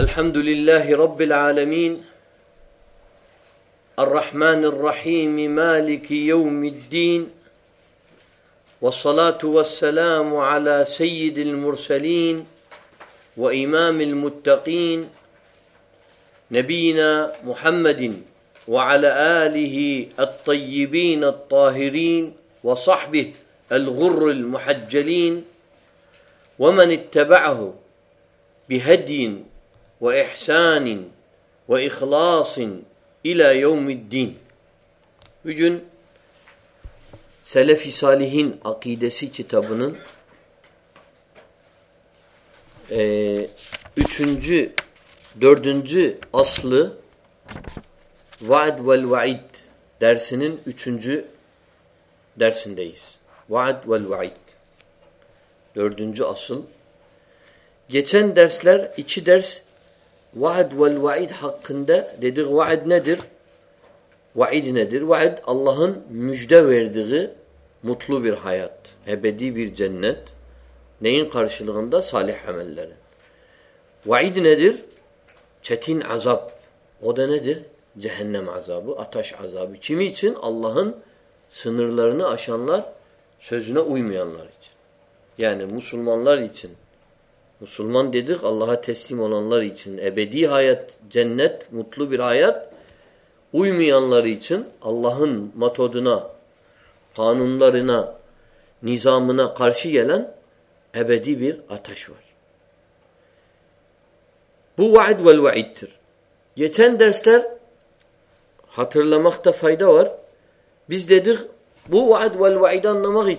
الحمد لله رب العالمين الرحمن الرحيم مالك يوم الدين والصلاة والسلام على سيد المرسلين وإمام المتقين نبينا محمد وعلى آله الطيبين الطاهرين وصحبه الغر المحجلين ومن اتبعه بهدي وإحسان وإخلاص إلى يوم الدين بجن Selefi Salihin Akidesi kitabının e, üçüncü, dördüncü aslı Vaad vel Vaid dersinin üçüncü dersindeyiz. Vaad vel Vaid dördüncü asıl. Geçen dersler iki ders واحد ول واحد حاقہ واحد ندر واحد ندر واحد اللہ مشدہ ورد مطلوب بر حیات حبی بر جنت نعین خرشہ صالح واحد ندر شتھین عذہ ادین جہنم عذاب اطاش عذہ چمی اللہ سنر لرن اشہ شجنا اُویم یعنی مسلمان لری چن مسلمان دید اللہ تھیسی مولان لہچھن ابدی حیات جنت مطلوب اویمین اللہ متحدہ فانا نظامہ کارشی علنشور یہ چھن درستر حتھر لمخ تفائی دور بس دید بو ویانما یہ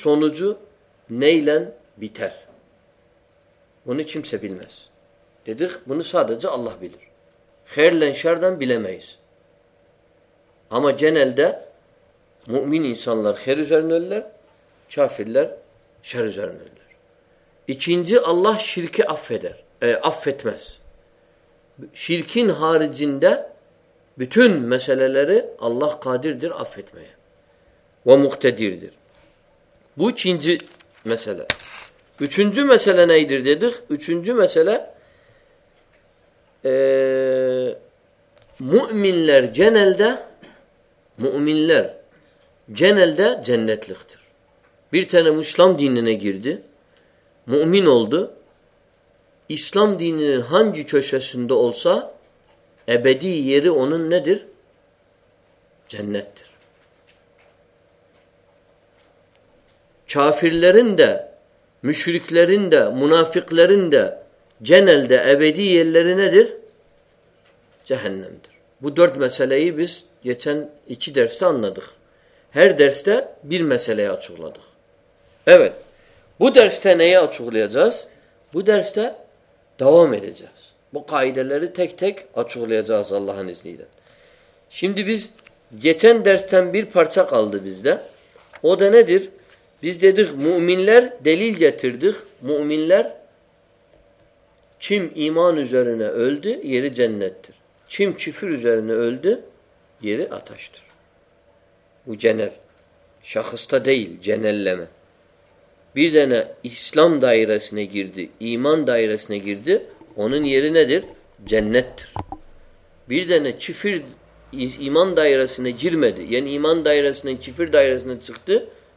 سونز نیلر ون چم سے بلر خیر ہمر خیر شہر یہ چینز اللہ شرخر شرکھن حار زندر اللہ قادر در افتمائ و مختر بو چینج مشلا کچھنجم مشالہ نگردے کچھنجو مشلاً لر جلدا مر جلدا جن تھو اسلام دینے نگردے مہمین اسلام دی نے اوسا ایبی یہ در جر شافر لریند مشرق لریندا منافک لریندی دیر برد مسیاں نہیں اچھے اللہ درست دلیل جترد مم ایمان اجر نے الدر چفر اجرنے شخص بیسلام دائر رچنے گرد ایمان دائر رچنے گرد اندر جنتر بیفر ایمان دائر جرمد یعنی ایمان دائر چفر دا رسن سخت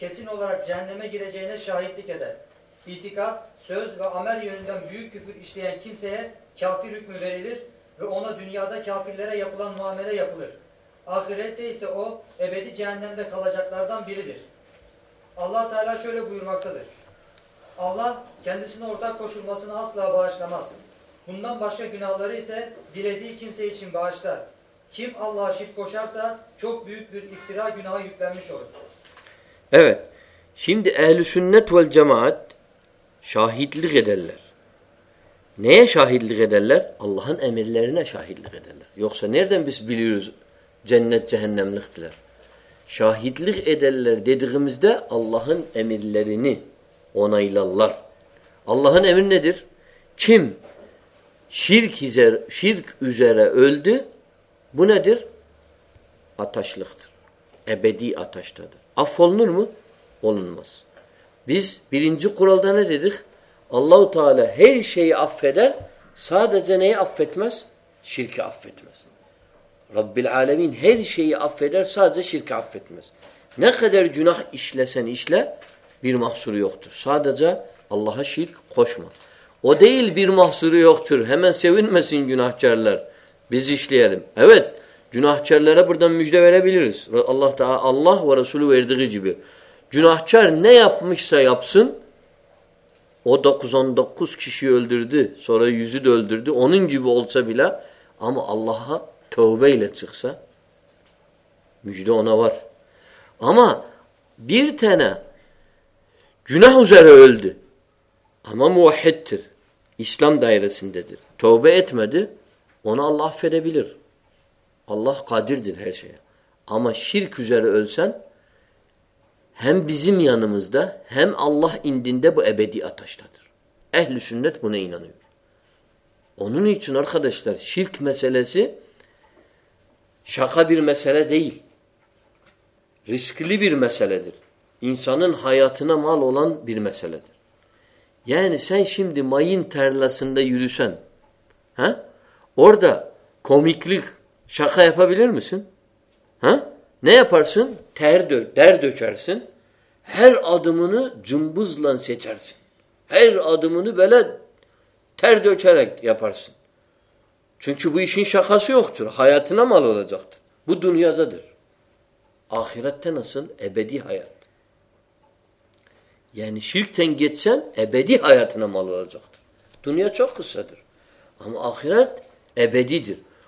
kesin olarak cehenneme gireceğine şahitlik eder. İtikat, söz ve amel yönünden büyük küfür işleyen kimseye kafir hükmü verilir ve ona dünyada kafirlere yapılan muamele yapılır. Ahirette ise o ebedi cehennemde kalacaklardan biridir. Allah Teala şöyle buyurmaktadır. Allah kendisine ortak koşulmasını asla bağışlamaz. Bundan başka günahları ise dilediği kimse için bağışlar. Kim Allah'a şirk koşarsa çok büyük bir iftira günahı yüklenmiş olur. Evet. Şimdi ehli sünnet vel cemaat şahitlik ederler. Neye şahitlik ederler? Allah'ın emirlerine şahitlik ederler. Yoksa nereden biz biliyoruz cennet cehennemliktiler? Şahitlik ederler dediğimizde Allah'ın emirlerini onaylarlar. Allah'ın emir nedir? Kim şirk üzere şirk üzere öldü bu nedir? Ataşlıktır. Ebedi ataştadır. اللہ تعالیٰ شرکہ rubber شہ افید شرک آفمسل بیرماحصور سادہ اللہ شرک خوشما اللہ دردر اسلام دائرا در تھوڑے ان اللہ قادر در ہے شرخن ہم اللہ ان چنخر میسل سے میسل انسان یا سائن سم دے مائن تھا سن دا یوزو سن اور شاخاپ چار سنبوز لن سے دنیا چوک ہم آخراتی دھر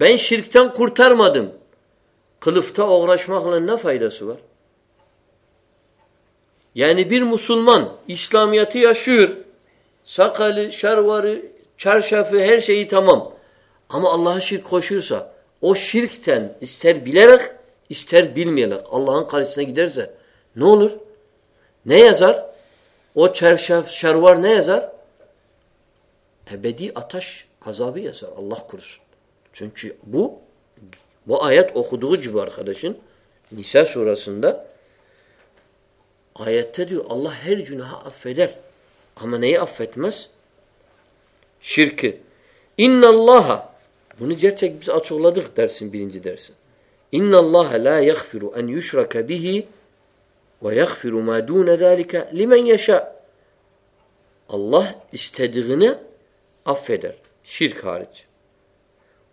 بہت شیرخر ملفتا اگر فائدہ سوار یعنی بھیر مسلمان اسلامیہ تھر سا شروار ہم اللہ شیرخوشر سا شرخ تھرخلا اللہ خالی شروع نی ازار اللہ خرس Çünkü bu bu ayet okuduğu gibi arkadaşın Nisa surasında ayette diyor Allah her günahı affeder. Ama neyi affetmez? Şirki. İnne Allah bunu gerçek biz açıkladık dersin birinci dersin. İnna Allah la yaghfiru en yushrak bihi ve yaghfiru ma dun zalika limen yasha. Allah istediğini affeder. Şirk hariç.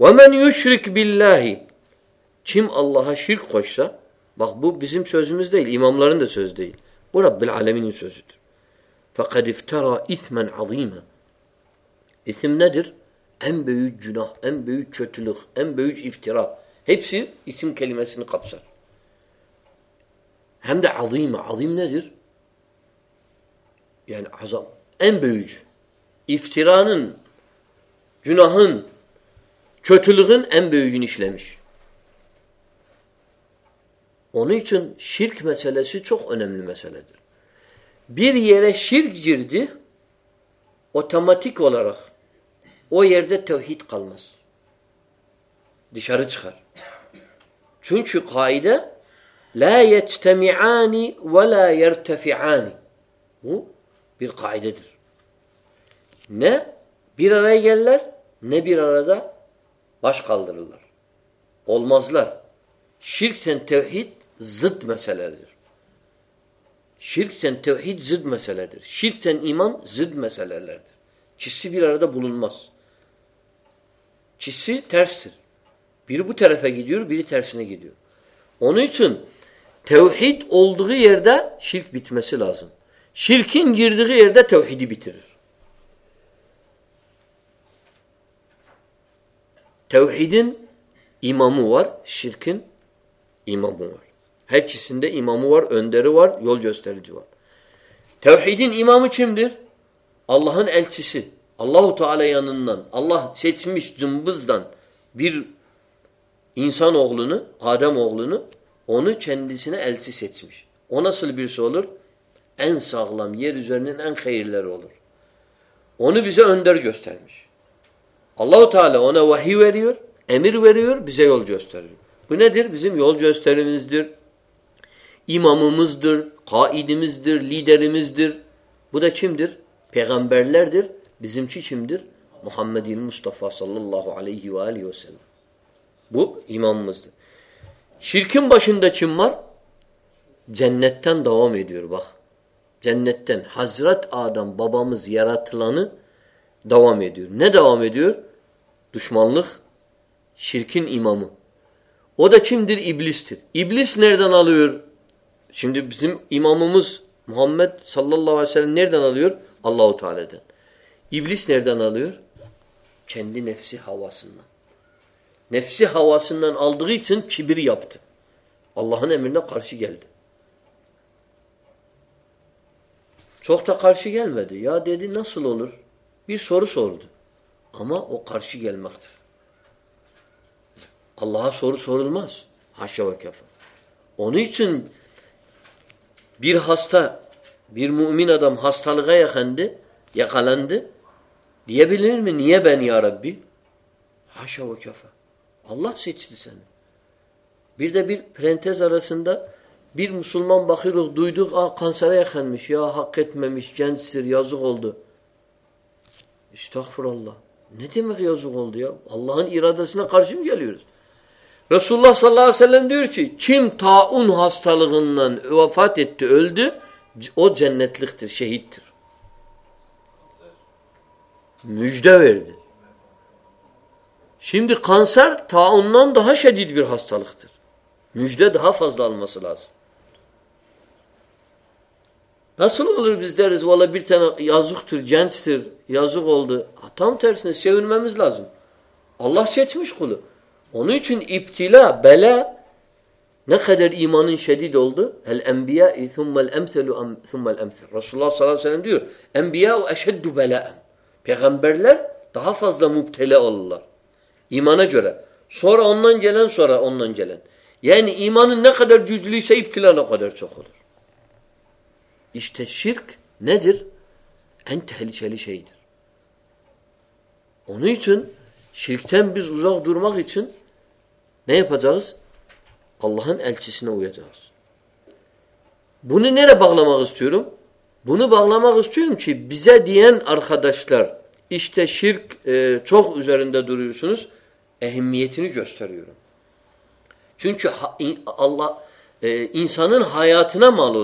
وم N شرق بلاہی چھم اللہ شر خوشہ محبوبی چھ لکن M لونی چند شرک مثالے سوکھ اونی بر یہ شرک جرد اوتما تھیرس او قلمس رسدہ نیلر نا باسالدر سرخ مسال مسال امام زد مردہ بلون مس چیز بھیر بھویر گیارس گیر انٹ اول دکھی اردا سرکھ میسے لازن سرخی انگی اردا ٹو ہیٹ بھیر تو ح امامہ و شرخن امام و حچ سندے امام و اہندر و غول جستر جوہی دین امامہ چم در اللہ ایلس اللہ تعالیٰ اللہ ست جمبس دن بر انسان اوغل نادم اوگل اون چند سہ ایلس ستسمش اونسل بیر سول این سعل یہ ریزو نین خیلہ رولر اونو ریزو اہندر جست اللہ تعالیٰ امر یور بزا در بزم در امامہ مزدم در لید در بچ در پیغام بڈل در بزم شم در محمدین مصطفیٰ صلی اللہ علیہ بو امام مزد شرکھم بشند مر جنت دید واہ جنت حضرت عدم ببام زیارت دوا می دہ دوا می دور دشمان شرکھن امامہ اودہ چم دبل تھر ابلس نردن عل شم دم امام مز محمد صلی اللہ علیہ نر دنالویور اللہ تعالی دن ابلس نردن عالو چھ دن نفس ہواسن نفص ہواسن آلریڈی چھ چبری یافتہ اللہ کرشتا کرشل میری نا سلون اللہ عربی اللہ دیر مسلمان باقی اللہ کرم تھا شہید مجھد خان سر تھا شہید بر حسہ لکھ نجہ دہا فضل الحملہ رس اللہ ربھی تھر جینٹس تھر یہ اولد اتھم تھرس نا سام اللہ شد خلو اونی چھ ابتلا بلیا نقد ایمان شدید الل ایمل رسول اللہ ایم بیادہ پھیمل تحفظ اللہ ایمانہ جورہ سورا اون جلن سورا اون جلین یعنی ایمان نقد ابتیلا نقدر سکل اشتہ شرک ندر اینڈ ٹہل چہلی شہید اونی چن شرف تم چن پذا اللہ بن بغل چورم بن بغل چورمہ دین ارقہ دشتر اشتہ شرک چوک اجارندہ دن اہمیت چن اللہ انسان حیات مالو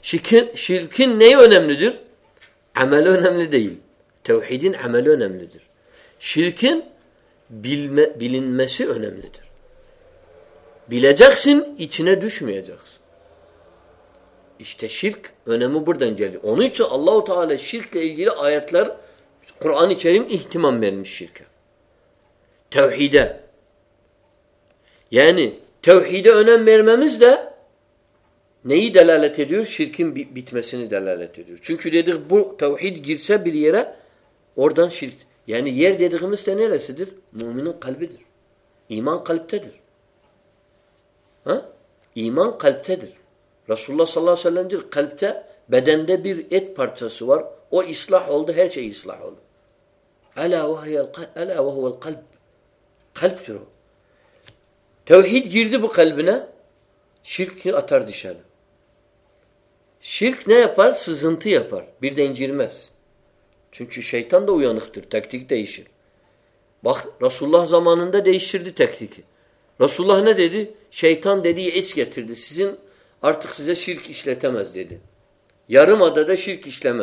نئیم نظر نظر شرک اللہ تعالی شرکل یعنی نہیں دل تھے دلا لو دید گرسیاں رسول اتار دِسار شرخ نہ میس چونچہ شیتھان دخت رسول زمانندہ رسول نے دے دےتھان دے دیش کے شرک اسدے یار دے شرخ اسلام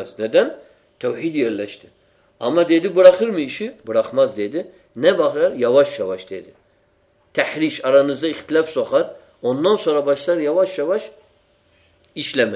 دے دکھ بڑا دے دے بخار یوا شواش دے دے تحریرشلاف سخر ان شرح یواش شواش اسلام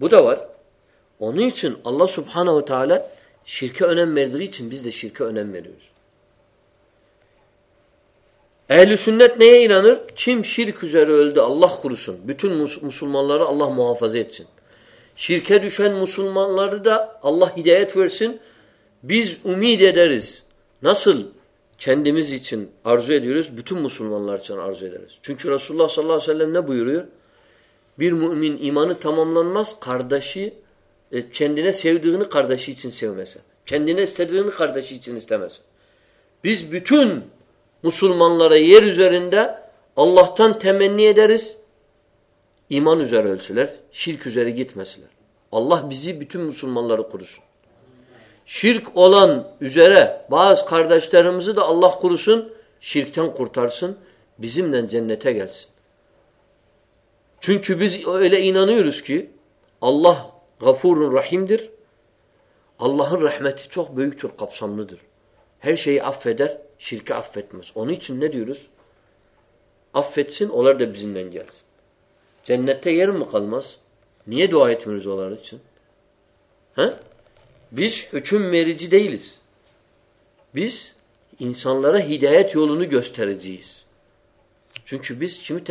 بطوار اونی چھن اللہ صفحانہ شرکہ اوہم شرکہ اوین سنت نئی رنر اللہ سن بھن مسلمان لڑ اللہ محافظ یت سن شرکت مسلمان لڑ دہ اللہ ہدایت ورن اومید ادرس نسل چند دس یہ عرض بتھم مسلمان لڑ چن عرض ادار چند رس اللہ ص اللہ وسلم تھممن مس کارداشن سو دارداشن سر سنڈے کارداشنس بھی مسلمان لڑائی یہ روزرین دا اللہ ریس ایمان سلیر شرک ہُوا گیت مل ال مسلمان لڑسن شرک الان روزرا بس کارداشرمس اللہ کورسن شیرکھ کورتارسن زین تے گاسن سن چیلے ایناس کے اللہ غفور رحیم در اللہ رحمت چوک بک چوک سم ندر ہے شاہ افر شرکہ افت مس اون چورس افت سن اول سنجلس مقلمس نیے دعائت سنس یہ میرے دلس بنسان لگا ہدایت سن چمت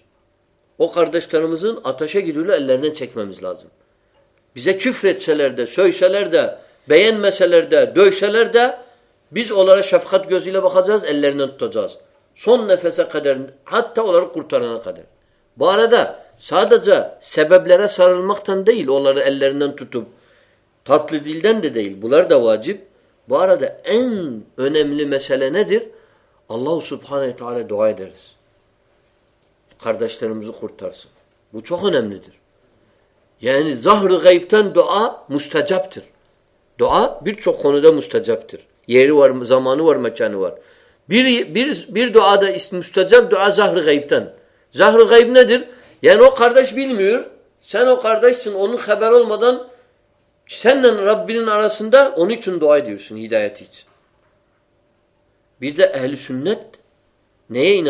سو سلر دا بین می سلر دلردا شفقات خارداسارسن وہ چھن زہر گائیبان د آ مسٹا جاپر دا مستا جا تر زمانہ گیبتان زہر گائیب ندر کاردائش بھیر سانوار مدن سن ربا اندو سن دیا لو سنت نی ن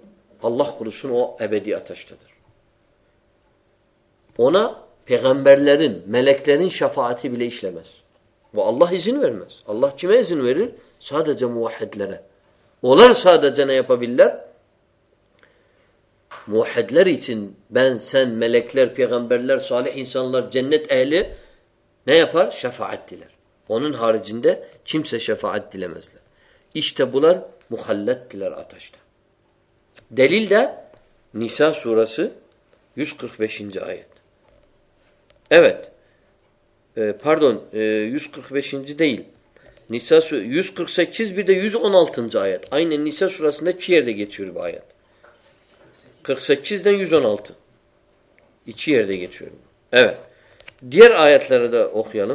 اللہ پیغمر شفاء اللہ شفا حارہ سہ شفا دلیل د نسا سورس کفشنز آیت اویت فاردون سے دلی اونالتھن زیت آئی نی نسا چیئر دگیت شروع نونالتھن یہ چیئر دگیت شوریت ڈیر آیت لر داوکم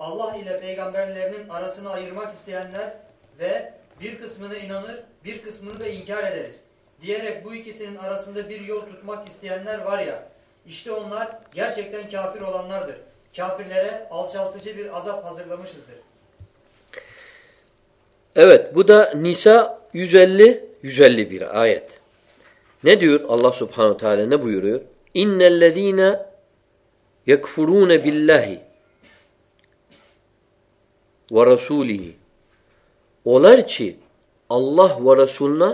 Allah ile peygamberlerinin arasını ayırmak isteyenler ve bir kısmını inanır, bir kısmını da inkar ederiz. Diyerek bu ikisinin arasında bir yol tutmak isteyenler var ya, işte onlar gerçekten kafir olanlardır. Kafirlere alçaltıcı bir azap hazırlamışızdır. Evet, bu da Nisa 150-151 ayet. Ne diyor Allah subhanahu teala ne buyuruyor? İnnellezine yekfurune billahi. اللہ اللہ بردا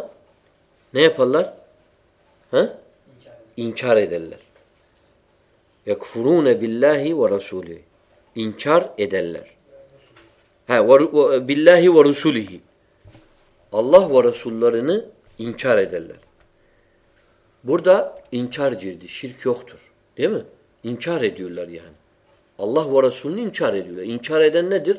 اللہ دیر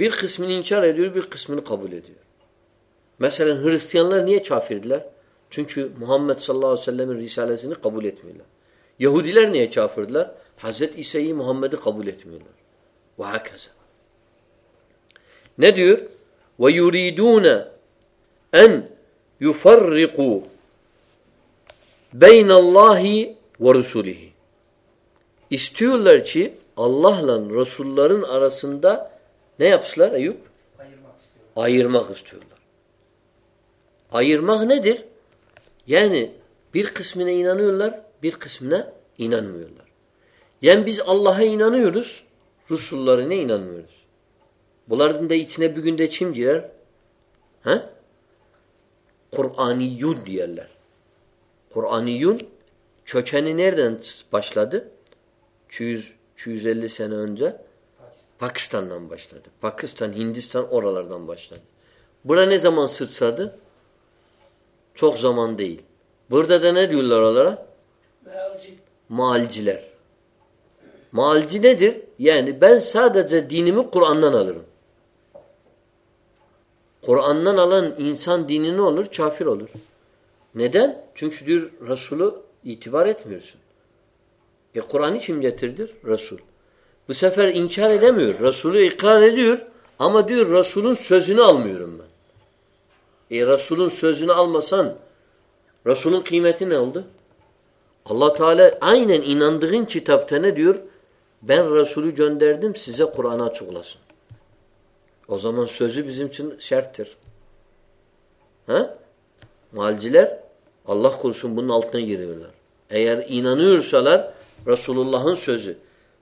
نیچا چونچو محمد صلی اللہ علیہ قبول حضرت عیسائی محمد قبول we do نین Rico بینسلی اللہ رسول نہیں افسلر آئیرما نا دیراندہ اللہ خور آنی یون چھچانی پچھلا دل سینجا پاکستان نام باشنا دے پاکستان ہندوستان اور آلر نام باشنا دے دے برانزام سر ساد چک زمان دے بر داد نلا راجی مالجیل مالجی ندر یہ سہ دین آن لر آن لا انسان دونوں چھپر نیڈن چن سو در راسول سمجھ رسول میر رولجنا آل مسان رسول کھی مین آؤد اللہ آئی ن چین بین رسول کو چوکلا سن ازام سجے سر معلض اللہ کو سم بھون نلکھائیں گے رسول اللہ س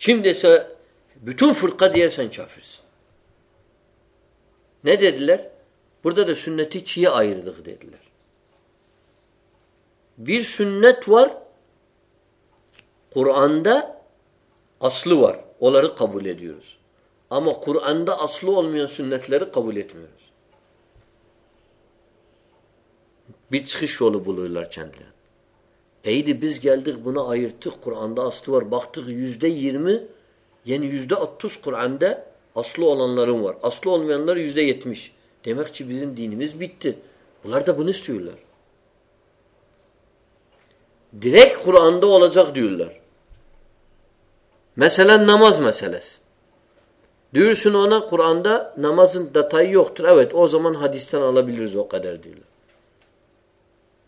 Kim dese bütün fırka diğer sen kafirsin. Ne dediler? Burada da sünneti çiğe ayırdık dediler. Bir sünnet var. Kur'an'da aslı var. Onları kabul ediyoruz. Ama Kur'an'da aslı olmayan sünnetleri kabul etmiyoruz. Bir çıkış yolu buluyorlar kendilerine. ڈریک خوراک نماز مسال سنہندہ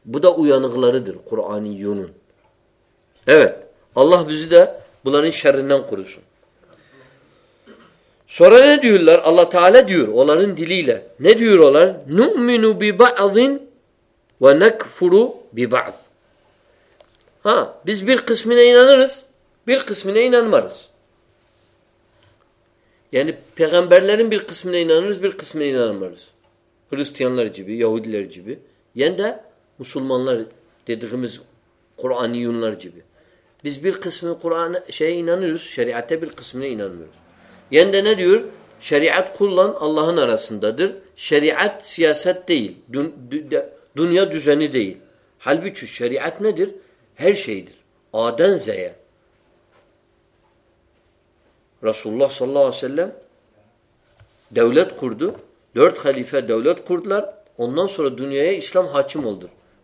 Bu da uyanıklarıdır Kur'an-ı Yun'un. Evet. Allah bizi de bunların şerrinden korusun. Sonra ne diyorlar? Allah Teala diyor onların diliyle. Ne diyorlar? Nu'minu bi ba'din ve nekfuru bi ba'd. Ha, biz bir kısmına inanırız, bir kısmına inanmarız. Yani peygamberlerin bir kısmına inanırız, bir kısmına inanmarız. Hristiyanlar gibi, Yahudiler gibi. Yani de مسلمان قسم شریبسمر شریعت اللہ رسند شریعت سیاست دنیا حلبی شریعت رسول اللہ صلی اللہ وسلم دولت خورد دولت خلیفہ دولت خوردلار انورت دنیا اسلام ہاتھ چھ ملدور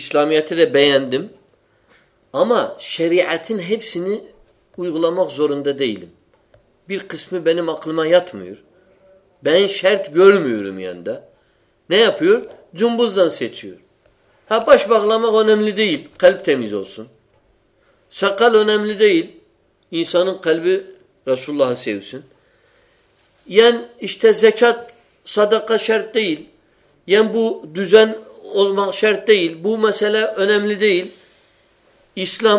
اسلام بیانند اما شریعت حب سن غلام زور دہ دسمہ مقلمہ یا شرط بیلم یور یہ اندہ نیا پیور جمبو زن سور ہپش بغلامہ وومل دل قلب تمزور سم سوینمل دل ایسان کلب رسول اللہ سیو سن یعنی اشتہ جچا صدقہ شرط عیل یا بو جان شرل بو مسلح اسلامی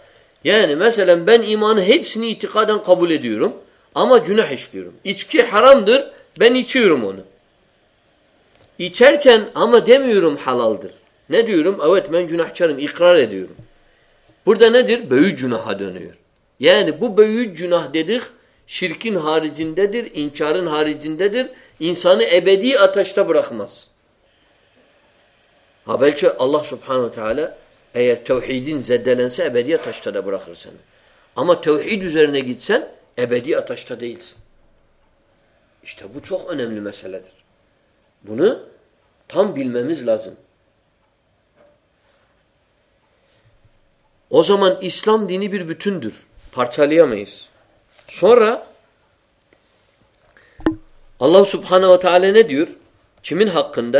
قبولما جنا حرم درمان ہار زندہ انچارہ در انسان اللہ صفحان بڑا سناتے ایجر نی گیت سن ایتھاد بھوم ازمان اسلام دینے بند پارچالیہ مش سا اللہ سوانے چیمین ہاکنڈا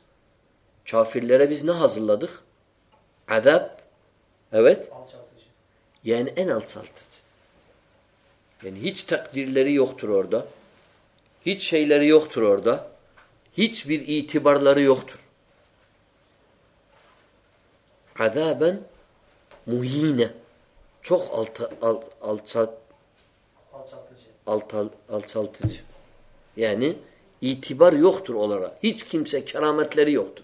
Kafirlere biz ne hazırladık? Azap. Evet. Alçaltıcı. Yani en alçaltıcı. Yani hiç takdirleri yoktur orada. Hiç şeyleri yoktur orada. Hiçbir itibarları yoktur. Azaben muhine. Çok alta, al, alçalt, alçaltıcı. Altal, alçaltıcı. Yani itibar yoktur olarak. Hiç kimse kerametleri yoktur.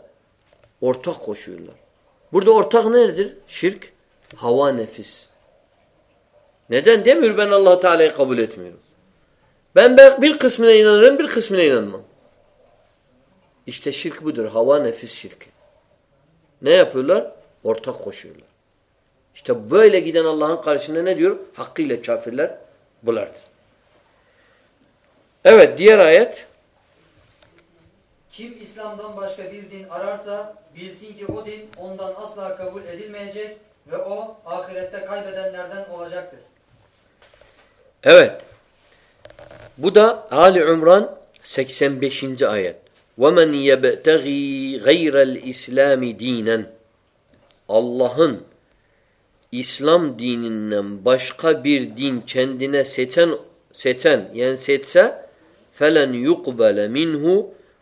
بھائی لگانا اللہ حاقی Kim İslam'dan başka bir din ararsa bilsin ki o din ondan asla kabul edilmeyecek ve o ahirette kaybedenlerden olacaktır. Evet. Bu da Ali Umran 85. ayet. وَمَنْ يَبْتَغِي غَيْرَ الْاِسْلَامِ دِينًا Allah'ın İslam dininden başka bir din kendine seçen seçen yani seçse فَلَنْ يُقْبَلَ مِنْهُ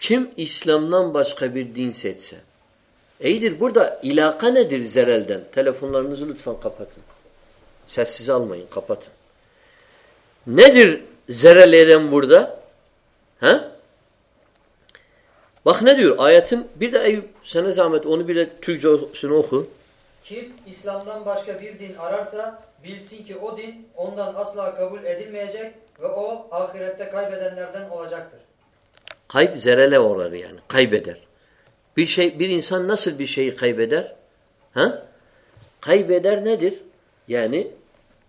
Kim İslam'dan başka bir din seçse. İyidir burada ilaka nedir zerelden? Telefonlarınızı lütfen kapatın. Sessiz almayın kapatın. Nedir zerel eden burada? He? Bak ne diyor ayetin bir de Eyüp sana zahmet onu bir de Türkçesini oku. Kim İslam'dan başka bir din ararsa bilsin ki o din ondan asla kabul edilmeyecek ve o ahirette kaybedenlerden olacaktır. Kayıp zerele uğrar yani. Kaybeder. Bir şey bir insan nasıl bir şeyi kaybeder? Ha? Kaybeder nedir? Yani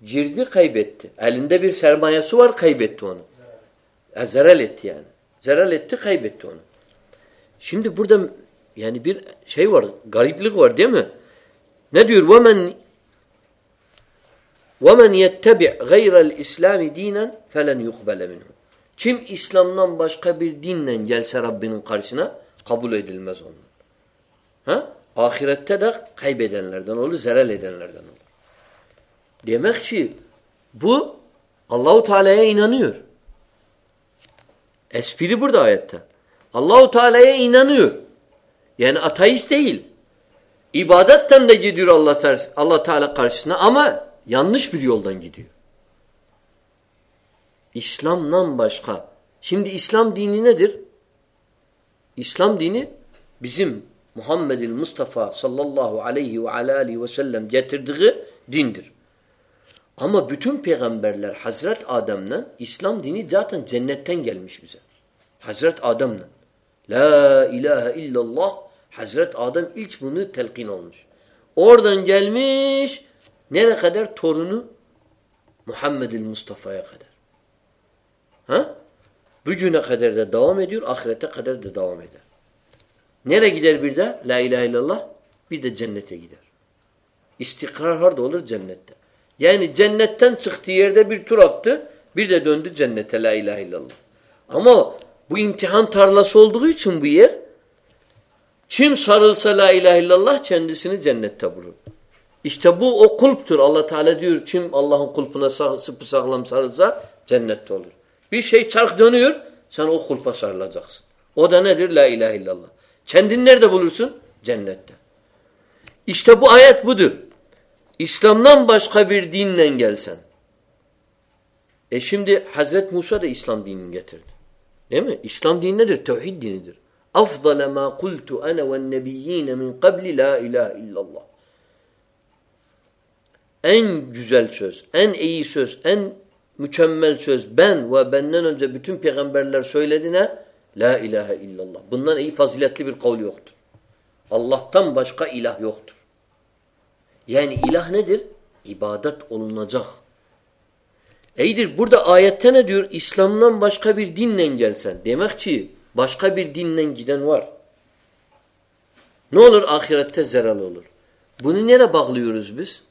cirdi kaybetti. Elinde bir sermayesi var kaybetti onu. E, zerel etti yani. Zerel etti kaybetti onu. Şimdi burada yani bir şey var. Gariplik var değil mi? Ne diyor? وَمَنْ وَمَنْ يَتَّبِعْ غَيْرَ الْاِسْلَامِ د۪ينًا فَلَنْ يُقْبَلَ مِنْهُمْ قبول اللہ تعالیٰ عبادت اللہ تعالیٰ کرسنا دیر اسلام دینے محمد صلی اللہ وسلمت حضرت Ha? Bugüne kadar da devam ediyor, ahirete kadar da devam eder. Nereye gider bir de? La ilahe illallah. Bir de cennete gider. İstikrar harda olur cennette. Yani cennetten çıktığı yerde bir tur attı, bir de döndü cennete. La ilahe illallah. Ama bu imtihan tarlası olduğu için bu yer, kim sarılsa la ilahe illallah kendisini cennette bulur. İşte bu o kulptur. Allah Teala diyor, kim Allah'ın kulpuna sağ, sağlam sarılsa cennette olur. Bir şey çark dönüyor. Sen o kulpa sarılacaksın. O da nedir? La ilahe illallah. Kendini nerede bulursun? Cennette. İşte bu ayet budur. İslam'dan başka bir dinle gelsen. E şimdi Hazret Musa da İslam dinini getirdi. Değil mi? İslam dini nedir? Tevhid dinidir. Afdale ma kultu ana ve nebiyyine min qabli la ilahe illallah. En güzel söz, en iyi söz, en mükemmel söz. Ben ve benden önce bütün peygamberler söyledi ne? La ilahe illallah. Bundan iyi faziletli bir kavli yoktur. Allah'tan başka ilah yoktur. Yani ilah nedir? İbadet olunacak. Eydir burada ayette ne diyor? İslam'dan başka bir dinle gelsen. Demek ki başka bir dinle giden var. Ne olur? Ahirette zeral olur. Bunu nereye bağlıyoruz biz?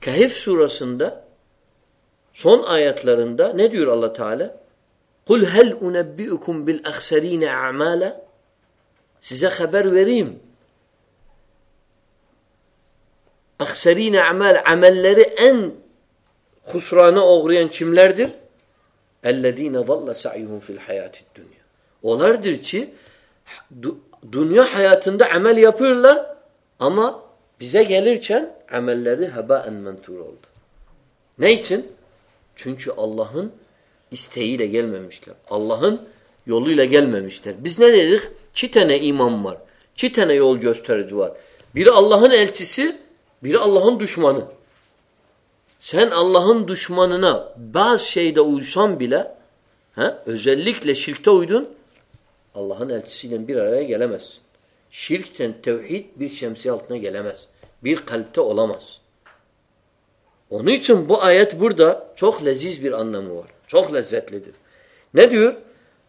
Kehif surasında son ayetlerinde ne diyor Allah Teala? Kul hel unebbiukum bil ahsarin a'mala? Size haber vereyim. Ahsarin a'mal amelleri en husrana uğrayan kimlerdir? Ellezina dalla sa'yuhum fil hayatid dunya. Onlardır ki dünya hayatında amel yapıyorlar ama bize gelirken amelleri heba en mentur oldu. Ne için? چن اللہی اللہ مرتنہ زور بیر اللہ دشمن اللہ دشمن اللہ غلس شرکت بیر خل تو Onun için bu ayet burada çok leziz bir anlamı var. Çok lezzetlidir. Ne diyor?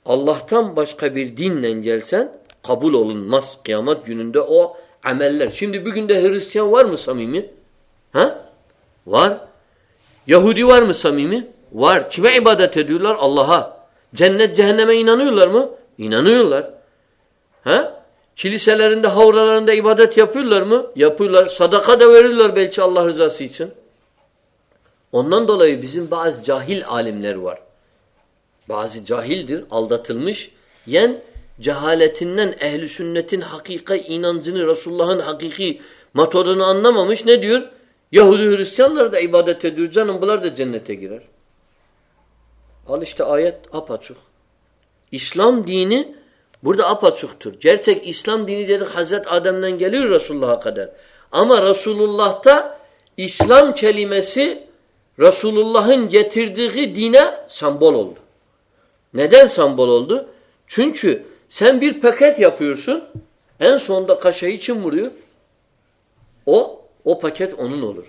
Allah'tan başka bir dinle gelsen kabul olunmaz. Kıyamet gününde o ameller. Şimdi bugün de Hristiyan var mı samimi? Ha? Var. Yahudi var mı samimi? Var. Kime ibadet ediyorlar? Allah'a. Cennet, cehenneme inanıyorlar mı? İnanıyorlar. Ha? Kiliselerinde, havralarında ibadet yapıyorlar mı? Yapıyorlar. Sadaka da verirler belki Allah rızası için. حیقس اللہ حقیقی اِسلام دینا حضرت اللہ تہسل رسول اللہ جردی دینہ سنبھل نا سنبھل للدھ سمبیر پکیت یا پھر سن سند کشائی چمر او او پکیت owner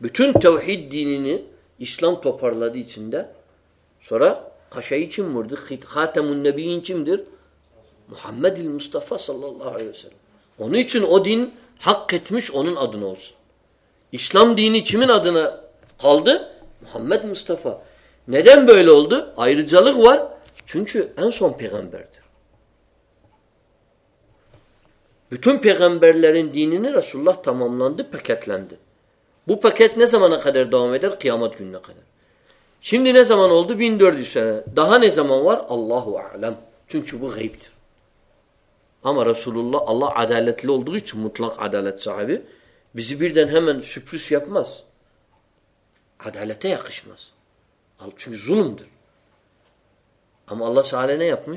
بتھن توہی دینی اسلام تفر اللہ دندہ سورا کشائی چمر خات النبی چم دحمد المصطفیٰ صلی اللہ علیہ اونی چھ او دین حق کتمس اون ادن عور اسلام دینی چمین ادنہ محمد مصطفیٰ اللہ چونچو ہمارا رسول اللہ اللہ عدالت عدالت صاحب ہم اللہ درمیشن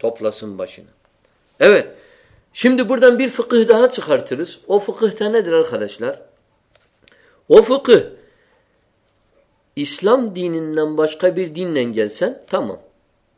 تفلا سم باش سم دردہ ندر خدا اسلام نام باسکاس ہے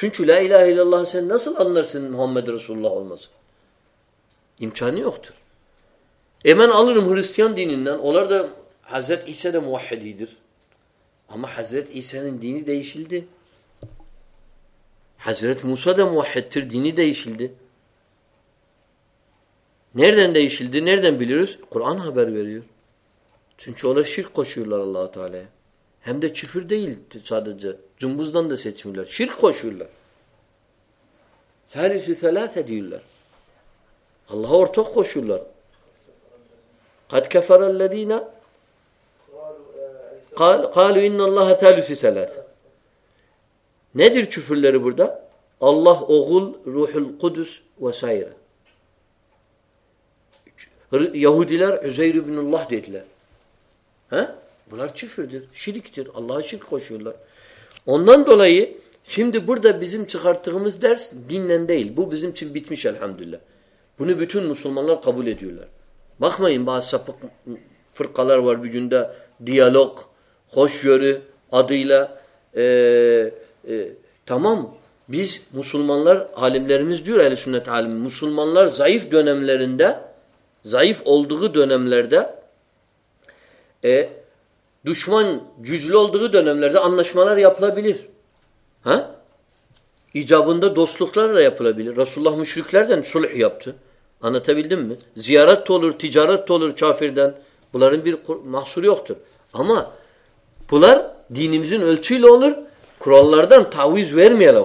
محمد رسول حضرت عیسیدم حضرت عیسی حضرت مسدم قرآن حبر سنر شفی اللہ تعالیٰ حمد اللہ ندر اللہ علیہ وسائر اللہ شر خوشی مسلمان تمام لرم مسلمان زائف دنم لرد دشمان جزو لے آنسماندہ دست لوکھ رسول مشل دفتر تیزارتلر چا فردان پولار دینے الچوئی لو کال میرا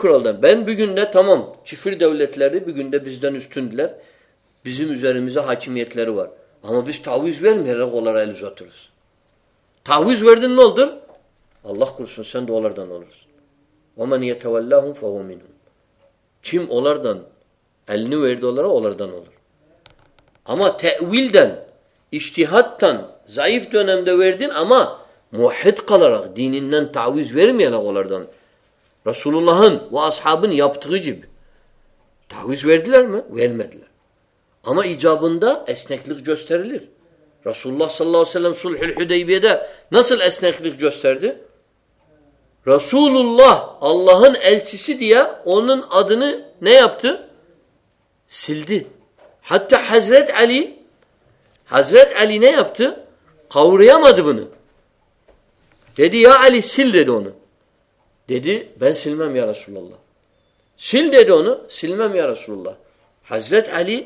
کھور دان بینگن دامم چیفردو لتل دان اسلر ہاتھی متلر ہو رسول اللہ دیر میتھ رسلک حضرت حضرت علی نی ابت علی سلمی اللہ سل دے دونوں سلما میاں رسول اللہ حضرت علی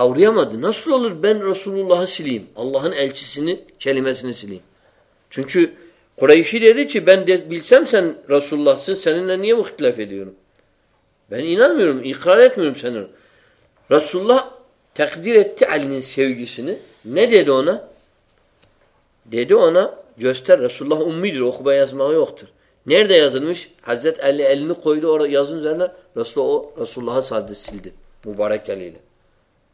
قوری احمد نسول اللہ بین رسول اللہ سلیم اللہ علچ سن چلم سنی سليم چونچہ خرائى شريد چن سم سن رسول اللہ سن سنيے مختلف اخراريت ميں سن رسول اللہ تھکديت الو دي سہ دے دو نا دے دنہ جوستر رسول اللہ امدد رخب بيز ما اختر نیرد حضرت ال علن خيہ رسول رسول اللہ وہ بڑا چيل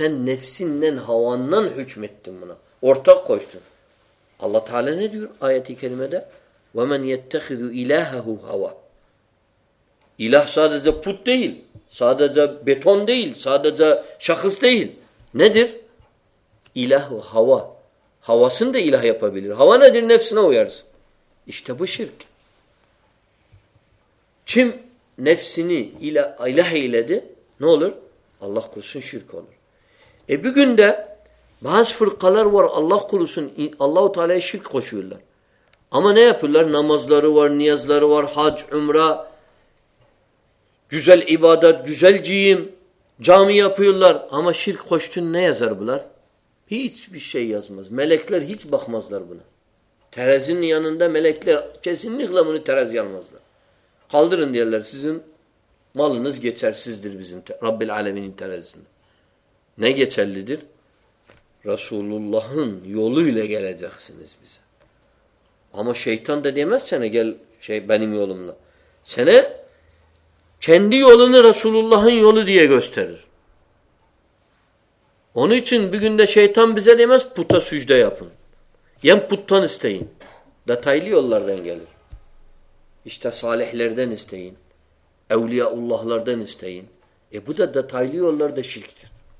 اللہ تعالیٰ شخص دیلا سندہ اسپرک چم نیفسنی اللہ خوبصورت شرکول دہ بھل کلرور اللہ سن اللہ تعالی شرخوش الر امہ نیا پہ نماز لرور نیز لرور حج عمرہ جزل عبادت جزل جین جامعہ پھی الر امہ شر خوش نیزر بل ہی مزہ تہرازی رب الہراز نیگی سیندر رسول اللہ اما شیتھنس نیول رسول اللہ ونچن دا شیتھم بزا دس سی اپن یہ اولیا اللہ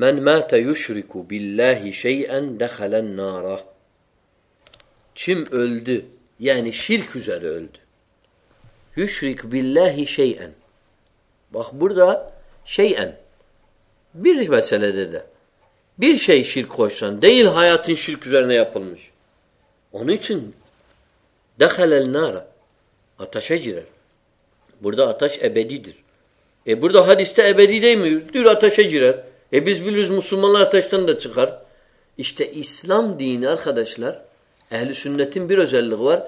مین مہاش رو بلہ ہی دخل نارا یا دخل نارا اتش ہے جرار بڑھ دا دے بڑھ دہستی جرر E biz biliyoruz Müslümanlar ateşten de çıkar. İşte İslam dini arkadaşlar ehli sünnetin bir özelliği var.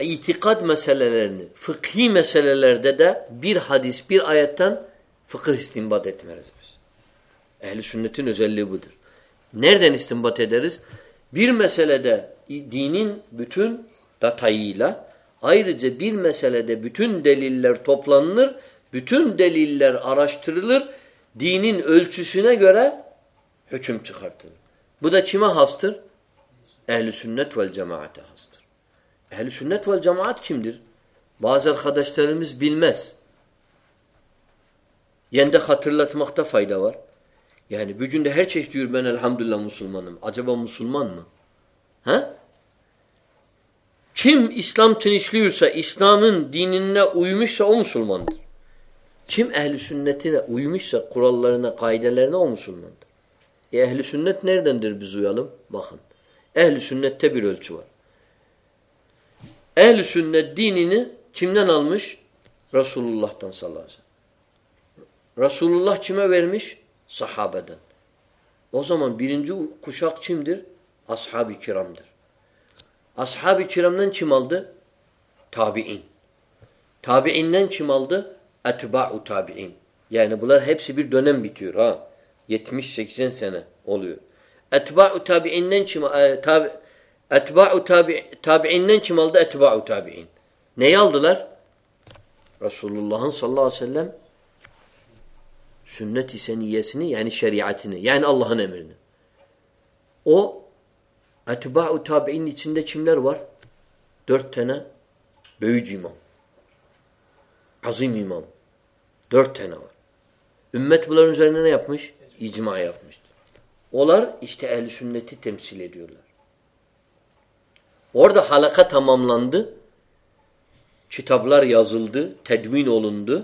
İtikad meselelerini fıkhi meselelerde de bir hadis bir ayetten fıkıh istinbat etmeriz biz. Ehli sünnetin özelliği budur. Nereden istinbat ederiz? Bir meselede dinin bütün datayıyla ayrıca bir meselede bütün deliller toplanılır, bütün deliller araştırılır ve دین ال چینہ گرا ہم چھ خطر بہ چمہ حاستر اہل سنت وال جماعت حاستر اہل سنت وال جماعت چم در بازارخ بین میس یعنی دہ خطر لہ تمختہ فائدہ ویجنور الحمد اللہ مسلمان اجبا مسلمان چم اسلام چھلیور سا اسلام دینہ اومس سسلمان چم اہل سنتمس سہ قر اللہ قاعدہ عم سہ اہل سنت علم بہن اہل سنت برول چور اہل سنت دینیم نلمش رسول اللہ تعالی صلح رسول اللہ ورمش سہ حابن اس میں جو کھشا چم در اصحاب چرم در اصحاب رمدان ملد ٹاب تھاب ملد اتھ بہ اٹھابیور اتھابی اتھ بہ اتھابے اتبہ اٹھابی نئے دلر رسول اللہ ص اللہ علم سنت یعنی شریعہ اتنی یعنی اللہ او ات بہ اٹھابہ ان یہ اظمی م در تھوڑا اُمیت اولر اشتہ اہل سمت تم سلر اور حالکھا تھا مامام لازل ددوین اولم دہ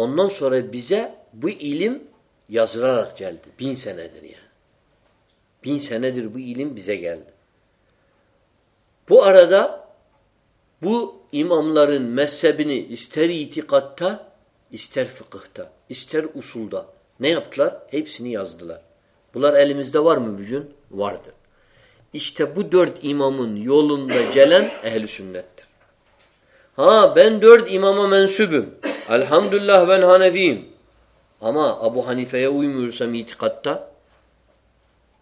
ان سور بزے بہم یاذرار دریا در بلم بزا گیل بو ارادہ Bu imamların mezhebini ister itikatta, ister fıkıhta, ister usulda ne yaptılar? Hepsini yazdılar. Bunlar elimizde var mı bücün? Vardı. İşte bu dört imamın yolunda gelen ehl-i sünnettir. Ha ben dört imama mensubum. Elhamdülillah ben Hanefiyim. Ama Abu Hanife'ye uymuyorsam itikatta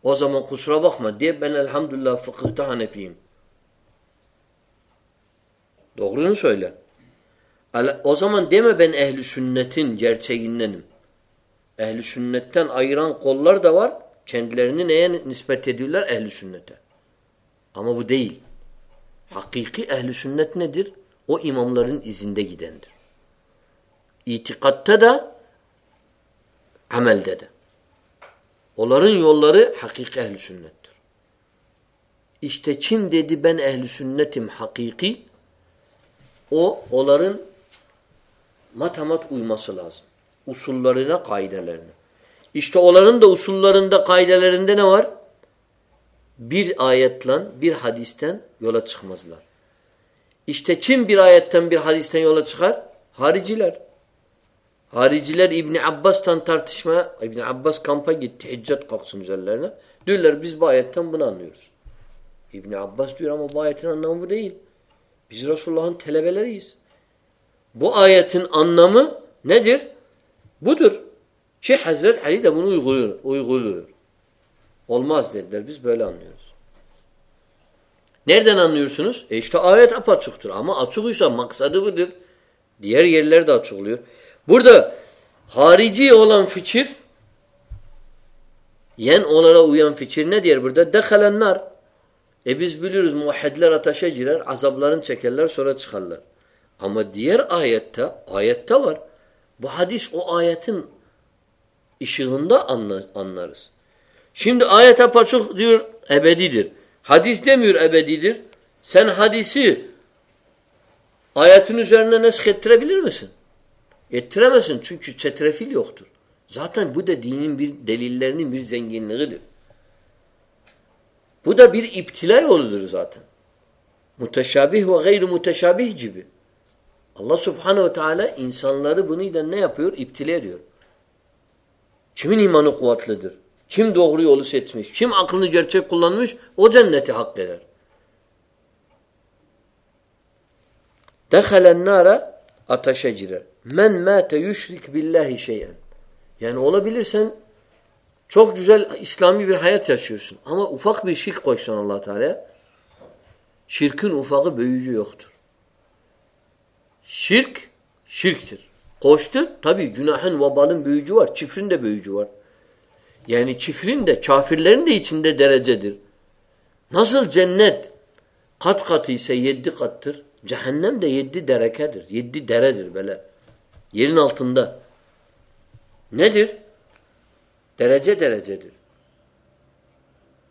o zaman kusura bakma diye ben elhamdülillah fıkıhta Hanefiyim. Doğrunu söyle. O zaman deme ben ehli sünnetin gerçeğindenim. Ehli sünnetten ayıran kollar da var. Kendilerini neye nispet ediyorlar? Ehli sünnete. Ama bu değil. Hakiki ehli sünnet nedir? O imamların izinde gidendir. İtikatta da amelde de. Onların yolları hakiki ehli sünnettir. İşte Çin dedi ben ehli sünnetim hakiki. o onların matemat uyması lazım. Usullarına, kaidelerine. İşte onların da usullarında, kaidelerinde ne var? Bir ayetle, bir hadisten yola çıkmazlar. İşte kim bir ayetten, bir hadisten yola çıkar? Hariciler. Hariciler İbni Abbas'tan tartışma İbni Abbas kampa gitti, heccat kalksın üzerlerine. Diyorlar biz bu ayetten bunu anlıyoruz. İbni Abbas diyor ama bu ayetin anlamı bu değil. نمیر چھرتر سنس ایش تو آماس مقصادی E biz biliyoruz muvahhidler ateşe girer, azaplarını çekerler sonra çıkarlar. Ama diğer ayette, ayette var. Bu hadis o ayetin ışığında anlarız. Şimdi ayet apaçuk diyor ebedidir. Hadis demiyor ebedidir. Sen hadisi ayetin üzerine nesk ettirebilir misin? Ettiremezsin çünkü çetrefil yoktur. Zaten bu da dinin bir delillerinin bir zenginliğidir. Bu da bir iptila yoludur zaten. Muteşabih ve gayr muteşabih gibi. Allah subhanehu ve teala insanları bunu da ne yapıyor? İptila ediyor. Kimin imanı kuvvetlidir? Kim doğru yolu seçmiş? Kim aklını gerçek kullanmış? O cenneti hak eder. Dehelen nara ateşe girer. Men mâte yüşrik billahi şeyen. Yani olabilirsen Çok güzel İslami bir hayat yaşıyorsun. Ama ufak bir şirk koysan allah Teala şirkin ufakı büyücü yoktur. Şirk, şirktir. Koştu, tabi günahın, vabalın büyücü var, çifrin de büyücü var. Yani çifrin de, çafirlerin de içinde derecedir. Nasıl cennet kat katı ise yedi kattır, cehennem de yedi derekedir, yedi deredir böyle. Yerin altında. Nedir? درازر درجر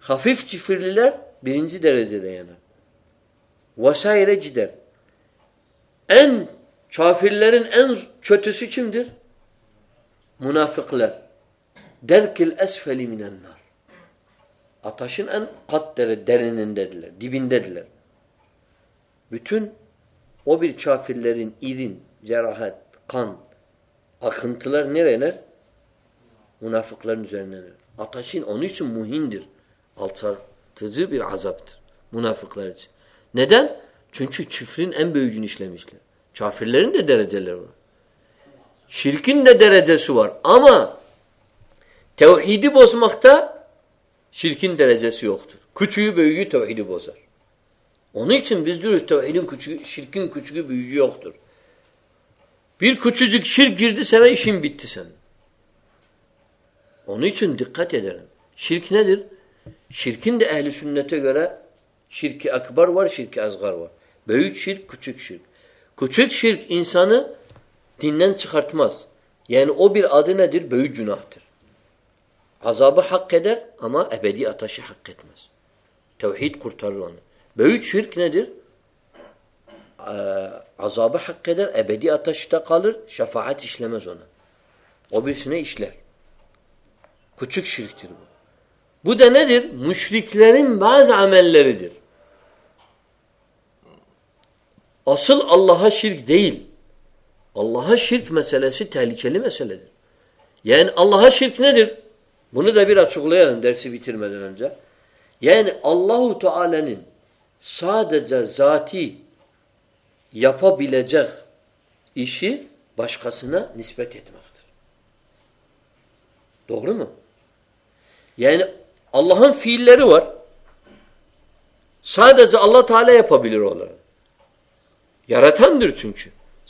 منافر اتحر جراہد کان colour ن منافقل آتاشن انیچ سم مہیندر منافق نیڈن چنچو چھفرین M بیوجن اسلام چھفر لرینجر شرکین ددیر سوار بسم اختر شرقین دراجر کچھ بزار انیچ سمجدوری کچھ شر گردے سن اون چھ دقت شرک ندر شرك اہل نترا شركہ اكبر وال شركہ اذغاروار شرك خوش شر خك شرك انسان دین یعنی عبر عد ند جناہ عذابہ حق قیدر ہما عبید عطاشہ حق مس تو شرك ندر عذابہ حق قدر عبید اطاش تقالر شفات اشل عبر سنہ اشل Küçük şirktir bu. Bu da nedir? Müşriklerin bazı amelleridir. Asıl Allah'a şirk değil. Allah'a şirk meselesi tehlikeli meseledir. Yani Allah'a şirk nedir? Bunu da bir açıklayalım dersi bitirmeden önce. Yani Allahu Teala'nın sadece zati yapabilecek işi başkasına nispet etmektir. Doğru mu? یعنی اللہ failure سلہ تعالی فبیل یا رتھم درچن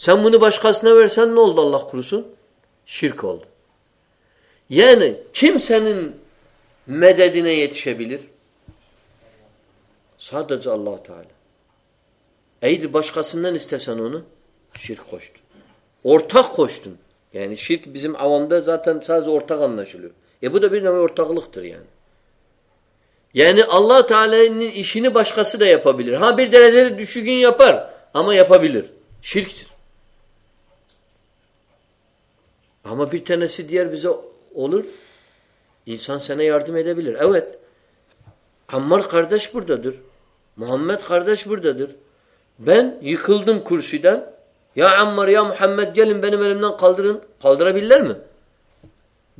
سہ مونی بشخن سن اللہ خرس شرکول یعنی چم سن می دہ دن شبل ساد ذہ اللہ تعالی اے دشقن اس خوشن اوڑتھ خوش دن یعنی شرکمہ شلور ل یل تعالی نے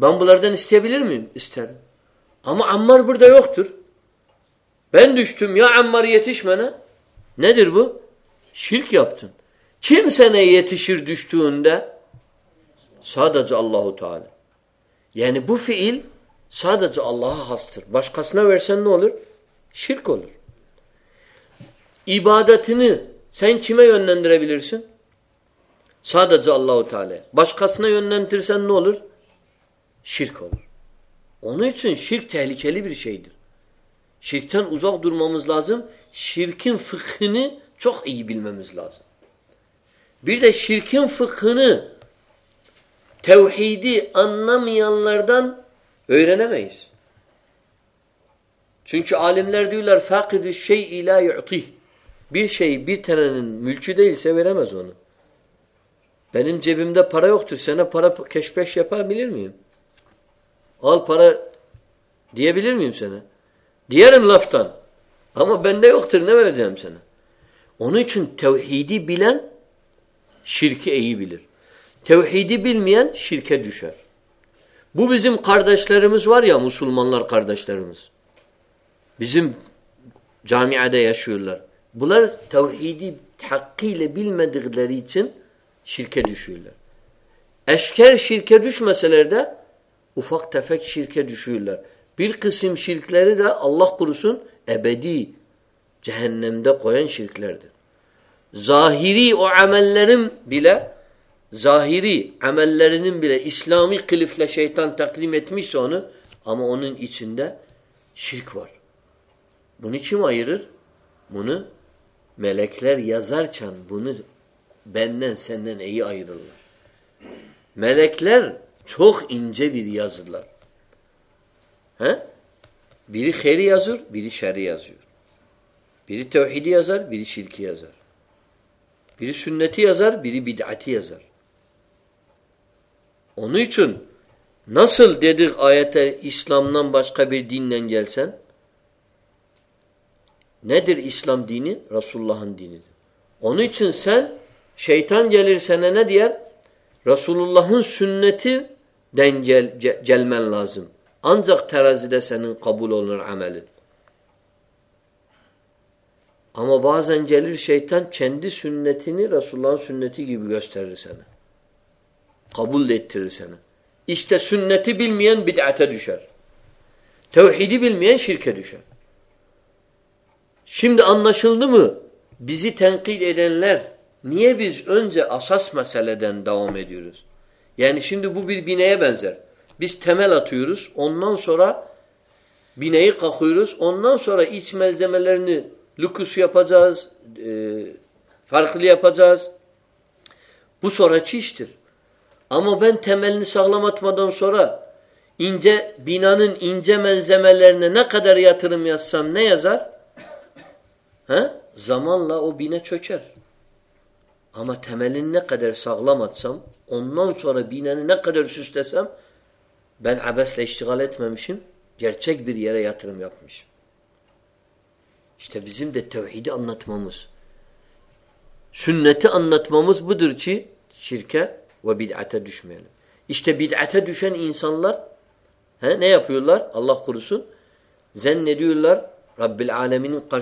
بمبل میم آم آمار بڑھتا اختر بین دمر یہ مو سرکی آپ سین شیر دست سو اللہ یعنی بل سو اللہ بس خاص ویٹس نو لین چھیمند سو اللہ تھا بس خسند نو لر شرکھ اب اونچر شیبر شرتھن اذوالم لازم شیر عیبل لازم شرخم عالم لڑی جب دہ فراخر دفطن ہمختر نا سنا ان شرخان شرکی بو بزم کردہ مسلمان بزم جامعہ شرکی افاک سرخے پرکسیمرکھل اللہ کورسن ایبی جہین نیم درخلیر کلیف لکلیم ایچن دہ شرکار بنی چھو ار بونی میرے ایرر میرے شرخی آزارتی آزارن ناسلام نام بس کبھیل سین ندیر اسلام دینے رسول سن سیٹان سین د رسول اللہ سن جلم اللہ قبول امباز چین سُننے تھے رسول سُننے تھے سن قبول سم دل دینک لر لفلی پڑینل سہل مدم سورا مل جملے نا کداری ہما تمل ندر سغلام سم انہیں قدر سستمس لگ سم یار سنت برچی اللہ اللہ خرسن زین رب العالمن کر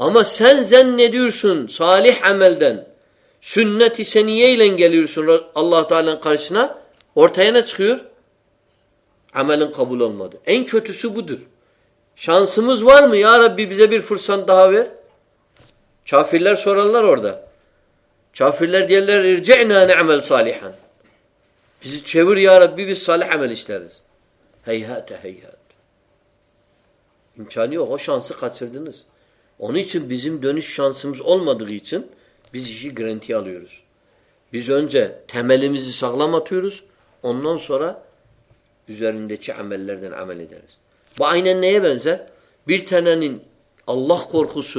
ہمل اللہ تعالی کربول احمد اونچن بونیشان سمجھ اول مدوری چن بی گرنتھی سکلامات سوراً بہ آئی اللہ کور خوش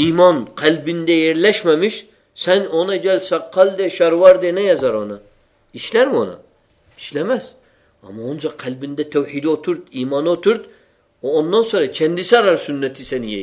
ایمان کلچمس ایمانو ترت سوری چینی سر سن تی سن یہ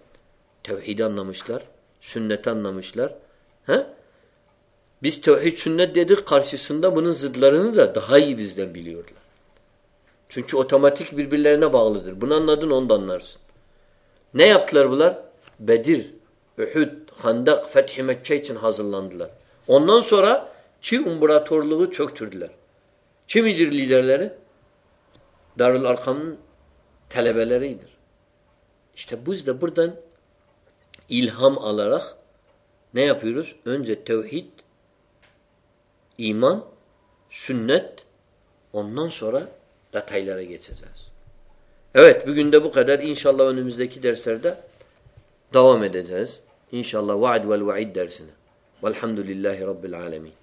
مسلر سُننے تانا مسلر ہاں سننے دے دارسی سندا بنوں سن چی اٹماٹی نا با بنانس نی افلار بلار لاندار چھ امبڑا چھ چور چیدر لے رہے تھے لے رہے بجا برداً اللہ حم الرخ نیا پھروش اون جت ایمان سنت انہائی لڑ گیس اللہ دبا مدا زاس اِنشاء اللہ درسین الحمد للہ رب اللہ عالمی